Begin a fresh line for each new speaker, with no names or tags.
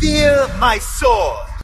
Fear my sword.